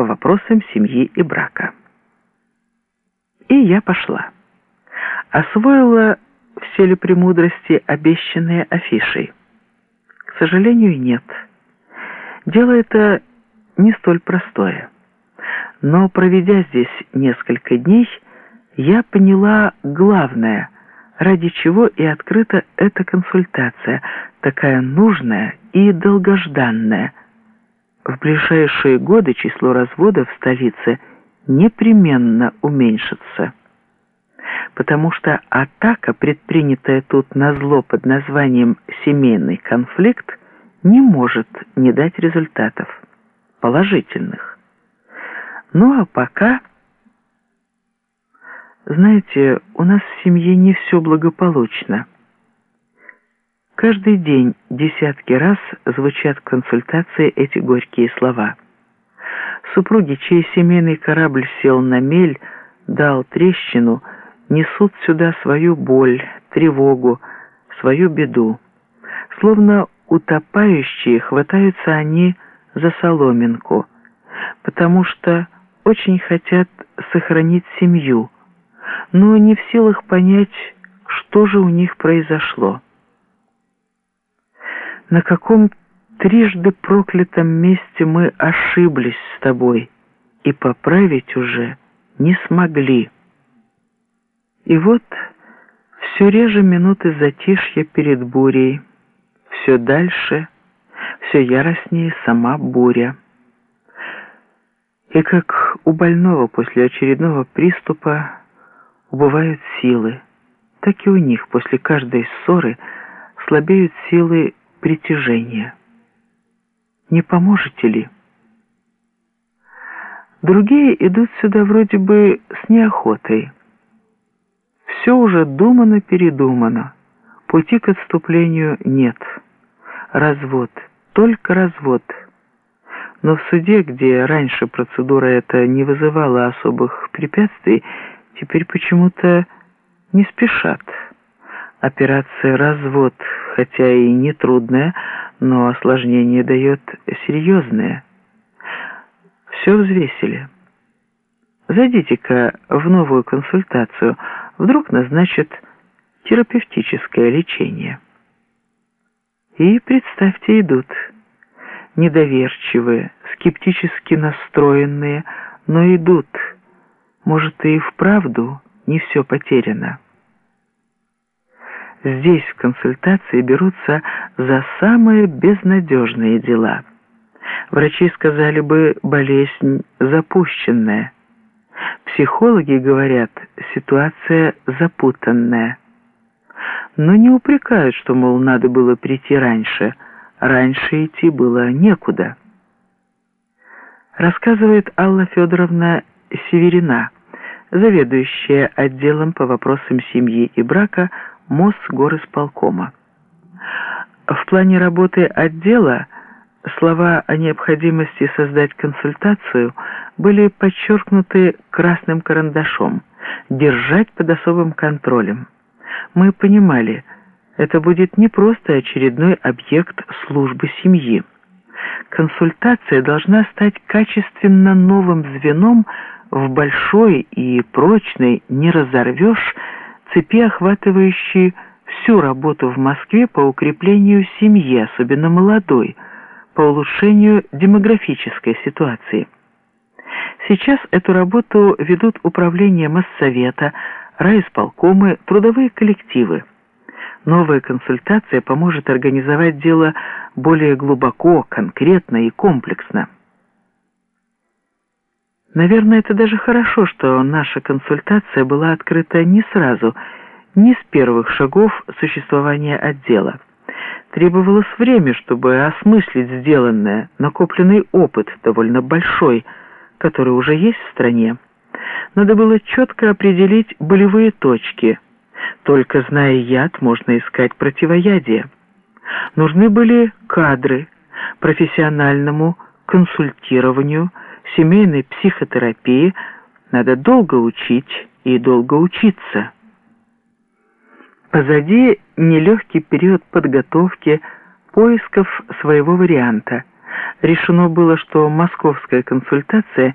по вопросам семьи и брака. И я пошла. Освоила все ли премудрости, обещанные афишей? К сожалению, нет. Дело это не столь простое. Но проведя здесь несколько дней, я поняла главное, ради чего и открыта эта консультация, такая нужная и долгожданная. В ближайшие годы число разводов в столице непременно уменьшится потому что атака, предпринятая тут на зло под названием «семейный конфликт», не может не дать результатов положительных. Ну а пока... Знаете, у нас в семье не все благополучно. Каждый день десятки раз звучат в консультации эти горькие слова. Супруги, чей семейный корабль сел на мель, дал трещину – несут сюда свою боль, тревогу, свою беду. Словно утопающие хватаются они за соломинку, потому что очень хотят сохранить семью, но не в силах понять, что же у них произошло. На каком трижды проклятом месте мы ошиблись с тобой и поправить уже не смогли. И вот все реже минуты затишья перед бурей, все дальше, все яростнее сама буря. И как у больного после очередного приступа убывают силы, так и у них после каждой ссоры слабеют силы притяжения. Не поможете ли? Другие идут сюда вроде бы с неохотой, все уже думано-передумано. Пути к отступлению нет. Развод, только развод. Но в суде, где раньше процедура эта не вызывала особых препятствий, теперь почему-то не спешат. Операция «развод», хотя и не трудная, но осложнение дает серьезное. Все взвесили. Зайдите-ка в новую консультацию – вдруг назначат терапевтическое лечение. И, представьте, идут недоверчивые, скептически настроенные, но идут. Может, и вправду не все потеряно. Здесь в консультации берутся за самые безнадежные дела. Врачи сказали бы, болезнь запущенная – Психологи говорят, ситуация запутанная. Но не упрекают, что, мол, надо было прийти раньше. Раньше идти было некуда. Рассказывает Алла Федоровна Северина, заведующая отделом по вопросам семьи и брака Мосгорисполкома. В плане работы отдела слова о необходимости создать консультацию – были подчеркнуты красным карандашом «держать под особым контролем». Мы понимали, это будет не просто очередной объект службы семьи. Консультация должна стать качественно новым звеном в большой и прочной «не разорвешь» цепи, охватывающей всю работу в Москве по укреплению семьи, особенно молодой, по улучшению демографической ситуации. Сейчас эту работу ведут управление Моссовета, райисполкомы, трудовые коллективы. Новая консультация поможет организовать дело более глубоко, конкретно и комплексно. Наверное, это даже хорошо, что наша консультация была открыта не сразу, не с первых шагов существования отдела. Требовалось время, чтобы осмыслить сделанное, накопленный опыт довольно большой – который уже есть в стране, надо было четко определить болевые точки. Только зная яд, можно искать противоядие. Нужны были кадры профессиональному консультированию, семейной психотерапии. Надо долго учить и долго учиться. Позади нелегкий период подготовки, поисков своего варианта – Решено было, что московская консультация